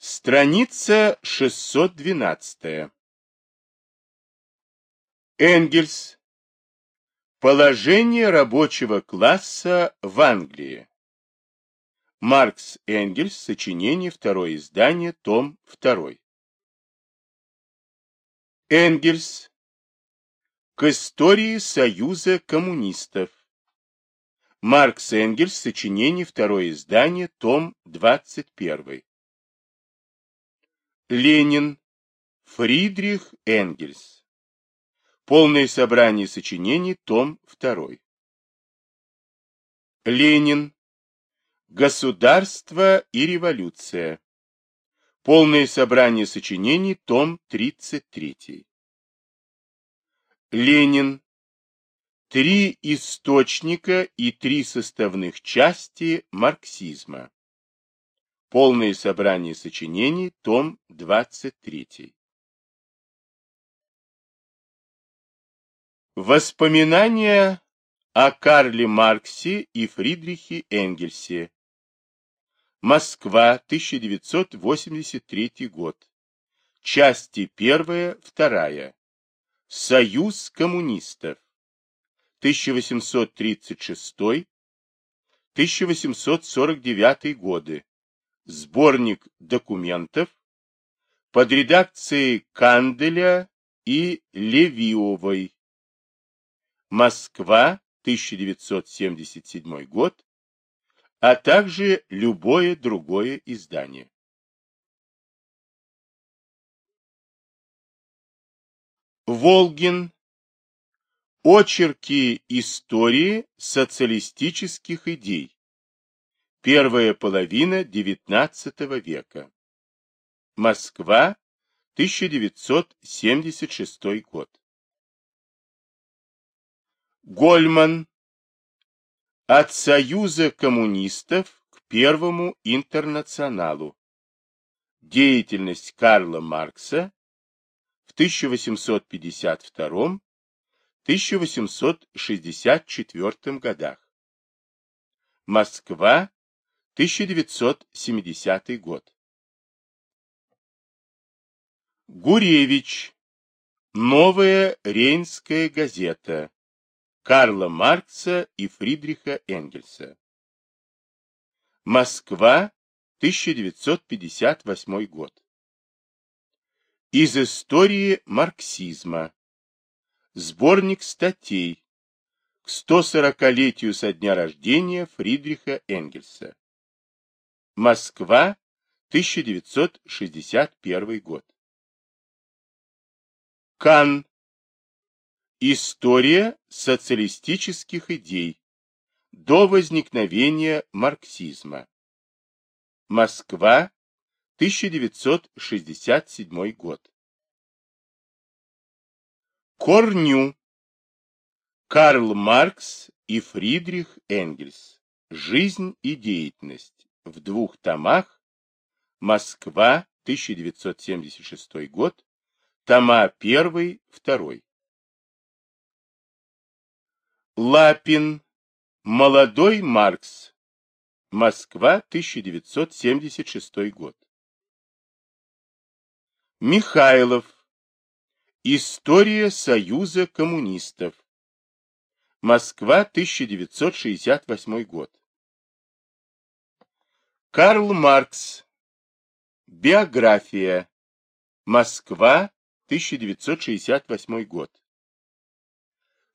Страница 612. Энгельс. Положение рабочего класса в Англии. Маркс Энгельс. Сочинение. Второе издание. Том 2. Энгельс. К истории Союза коммунистов. Маркс Энгельс. Сочинение. Второе издание. Том 21. Ленин. Фридрих Энгельс. Полное собрание сочинений, том 2. Ленин. Государство и революция. Полное собрание сочинений, том 33. Ленин. Три источника и три составных части марксизма. Полное собрание сочинений, том 23. Воспоминания о Карле Марксе и Фридрихе Энгельсе. Москва, 1983 год. Части 1-2. Союз коммунистов. 1836-1849 годы сборник документов под редакцией Канделя и Левиовой. Москва, 1977 год, а также любое другое издание. Волгин. Очерки истории социалистических идей. Первая половина XIX века. Москва, 1976 год. Гольман. От Союза коммунистов к Первому интернационалу. Деятельность Карла Маркса в 1852-1864 годах. Москва, 1970 год. Гуревич. Новая Рейнская газета. Карла Маркса и Фридриха Энгельса. Москва, 1958 год. Из истории марксизма. Сборник статей к 140-летию со дня рождения Фридриха Энгельса. Москва, 1961 год. Кан. История социалистических идей до возникновения марксизма. Москва, 1967 год. Корню. Карл Маркс и Фридрих Энгельс. Жизнь и деятельность в двух томах Москва, 1976 год, тома 1, 2. Лапин, молодой Маркс, Москва, 1976 год. Михайлов, История Союза коммунистов, Москва, 1968 год. Карл Маркс. Биография. Москва, 1968 год.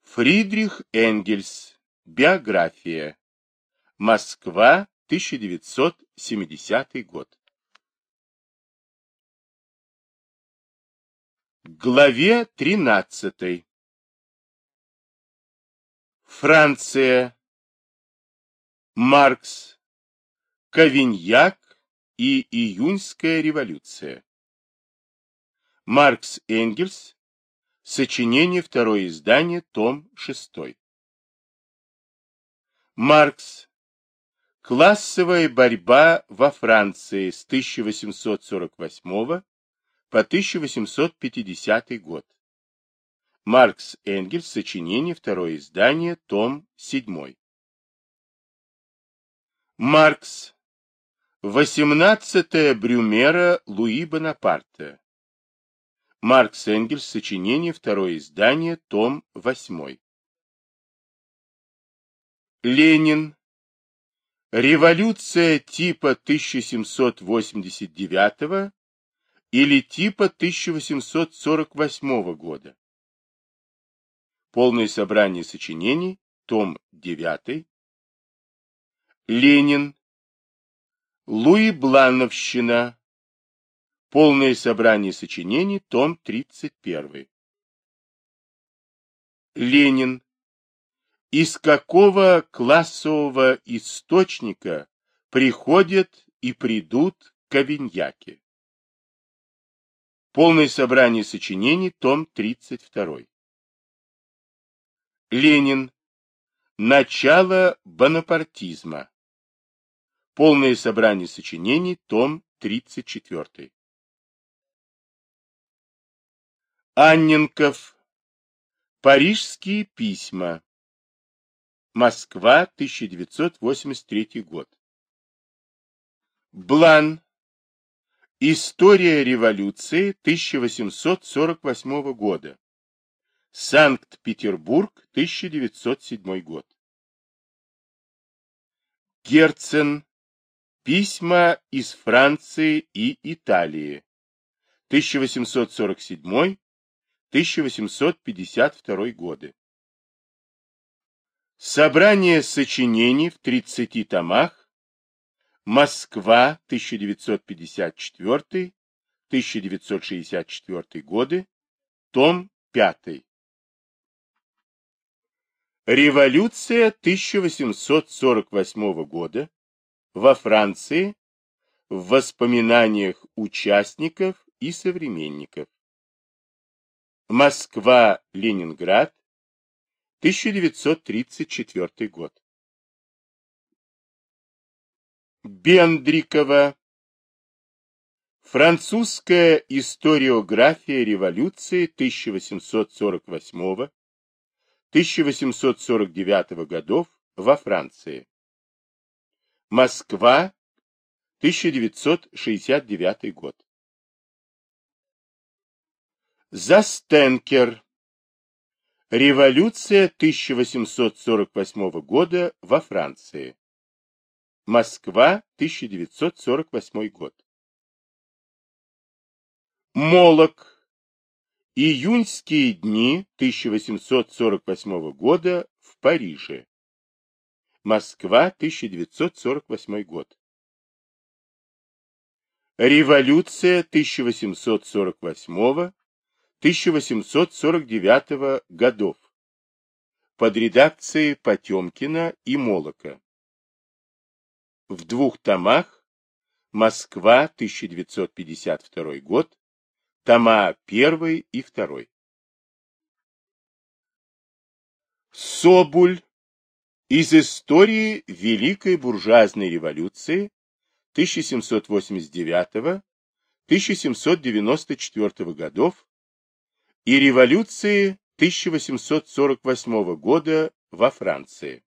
Фридрих Энгельс. Биография. Москва, 1970 год. Главе 13. Франция. Маркс. Кавиньяк и июньская революция. Маркс Энгельс. Сочинение, второе издание, том 6. Маркс. Классовая борьба во Франции с 1848 по 1850 год. Маркс Энгельс. Сочинение, второе издание, том 7. Маркс. 18 Брюмера Луи Бонапарта. Маркс Энгельс. Сочинение. Второе издание. Том 8. Ленин. Революция типа 1789 или типа 1848 года. Полное собрание сочинений, том 9. Ленин. Луи Блановщина. Полное собрание сочинений, том 31. Ленин. Из какого классового источника приходят и придут кавиньяки? Полное собрание сочинений, том 32. Ленин. Начало бонапартизма. Полное собрание сочинений, том 34. Анненков. Парижские письма. Москва, 1983 год. Блан. История революции 1848 года. Санкт-Петербург, 1907 год. Герцен. Письма из Франции и Италии. 1847-1852 годы. Собрание сочинений в 30 томах. Москва, 1954-1964 годы. Том 5. Революция 1848 года во Франции в воспоминаниях участников и современников. Москва-Ленинград, 1934 год. Бендрикова. Французская историография революции 1848-1849 годов во Франции. Москва, 1969 год. Застенкер. Революция 1848 года во Франции. Москва, 1948 год. Молок. Июньские дни 1848 года в Париже. Москва, 1948 год. Революция 1848 1849 годов под редакцией Потемкина и Молока. В двух томах Москва, 1952 год, тома 1 и 2. Собуль из истории Великой буржуазной революции 1789-1794 годов и революции 1848 года во Франции.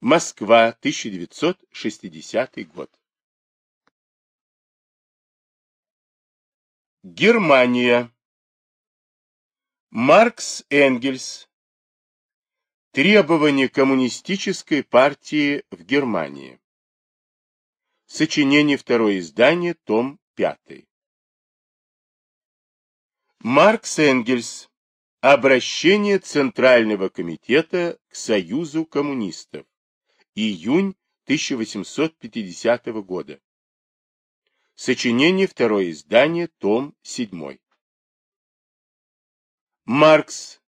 Москва, 1960 год. Германия. Маркс Энгельс. Требования коммунистической партии в Германии. Сочинение второе издание, том 5. Маркс Энгельс. Обращение Центрального комитета к Союзу коммунистов. Июнь 1850 года. Сочинение второе издание, том 7. Маркс.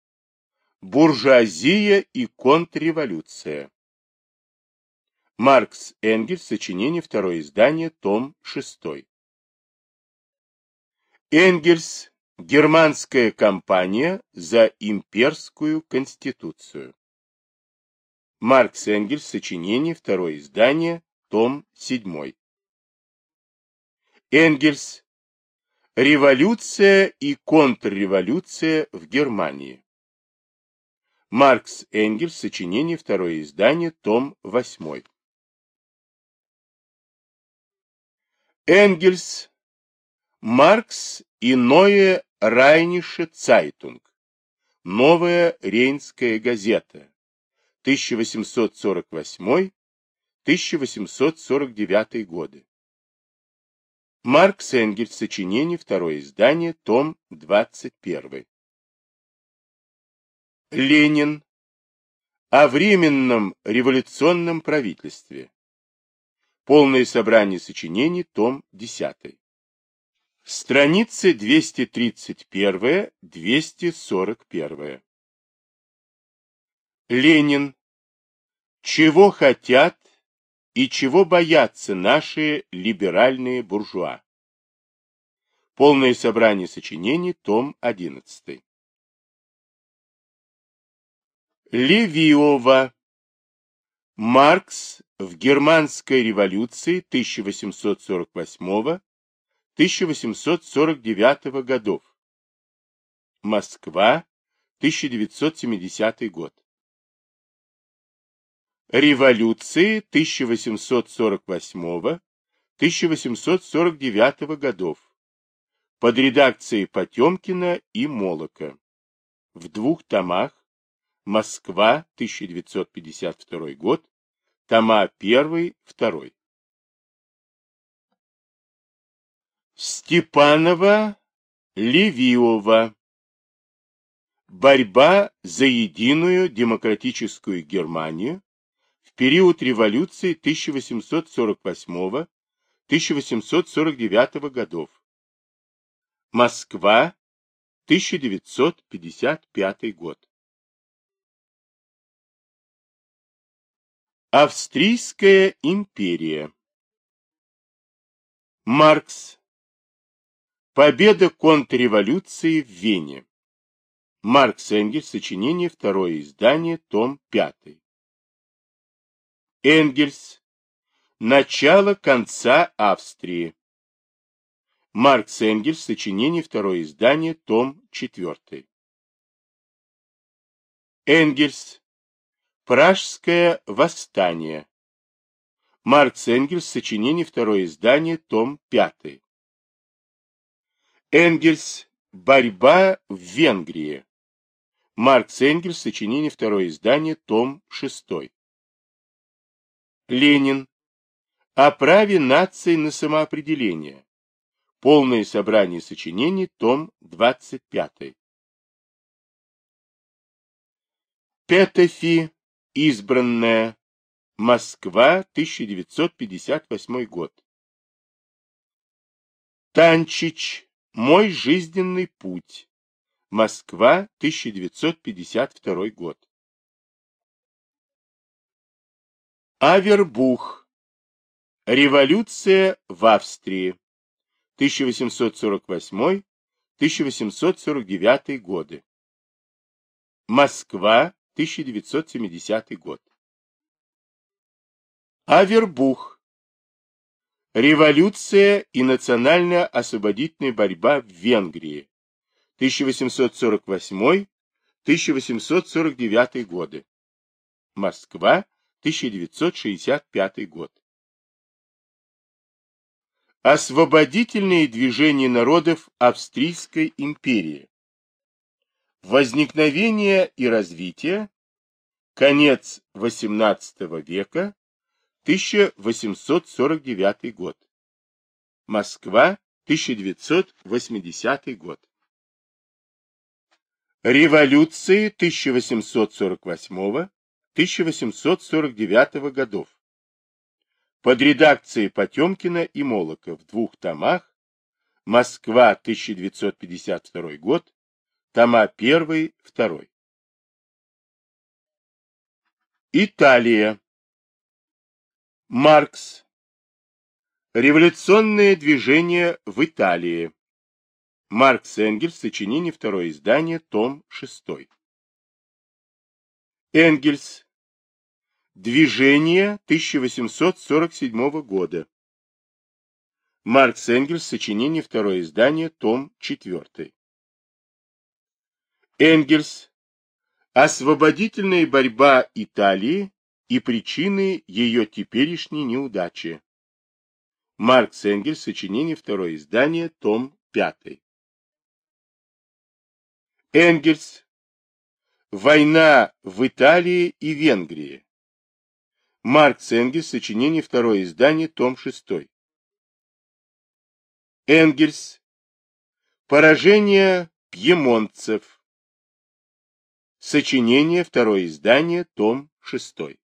Буржуазия и контрреволюция. Маркс Энгельс. Сочинение второе издание, том 6. Энгельс. Германская кампания за имперскую конституцию. Маркс Энгельс. Сочинение. Второе издание. Том 7. Энгельс. Революция и контрреволюция в Германии. Маркс Энгельс. Сочинение. Второе издание. Том 8. Энгельс. Маркс и Neue Rheinische Zeitung. Новая Рейнская газета. 1848-1849 годы. Маркс Энгельс. Сочинение. Второе издание. Том 21. Ленин. О временном революционном правительстве. Полное собрание сочинений. Том 10. Страницы 231-241. Ленин. Чего хотят и чего боятся наши либеральные буржуа? Полное собрание сочинений, том 11. Левиова. Маркс в германской революции 1848 1849 годов. Москва, 1970 год. Революции 1848-1849 годов. Под редакцией Потемкина и Молока. В двух томах. Москва, 1952 год. Тома 1-2. Степанова, Левиова. Борьба за единую демократическую Германию в период революции 1848-1849 годов. Москва, 1955 год. Австрийская империя. Маркс Победа контрреволюции в Вене. Маркс Энгельс, сочинение, второе издание, том 5. Энгельс. Начало конца Австрии. Маркс Энгельс, сочинение, второе издание, том 4. Энгельс. Пражское восстание. Маркс Энгельс, сочинение, второе издание, том 5. Энгельс. Борьба в Венгрии. Маркс Энгельс. Сочинение. Второе издание. Том 6. Ленин. О праве нации на самоопределение. Полное собрание сочинений. Том 25. Петефи. Избранная. Москва. 1958 год. Танчич. Мой жизненный путь. Москва, 1952 год. Авербух. Революция в Австрии. 1848-1849 годы. Москва, 1970 год. Авербух. Революция и национально-освободительная борьба в Венгрии. 1848-1849 годы. Москва, 1965 год. Освободительные движения народов Австрийской империи. Возникновение и развитие. Конец XVIII века 1849 год. Москва, 1980 год. Революции 1848-1849 годов. Под редакцией Потемкина и Молока в двух томах. Москва, 1952 год. Тома 1-2. Италия. Маркс. Революционное движение в Италии. Маркс Энгельс. Сочинение. Второе издание. Том 6. Энгельс. Движение 1847 года. Маркс Энгельс. Сочинение. Второе издание. Том 4. Энгельс. Освободительная борьба Италии и причины ее теперешней неудачи. Маркс Энгельс, сочинение, второе издание, том 5. Энгельс. Война в Италии и Венгрии. Маркс Энгельс, сочинение, второе издание, том 6. Энгельс. Поражение пьемонтцев. Сочинение, второе издание, том 6.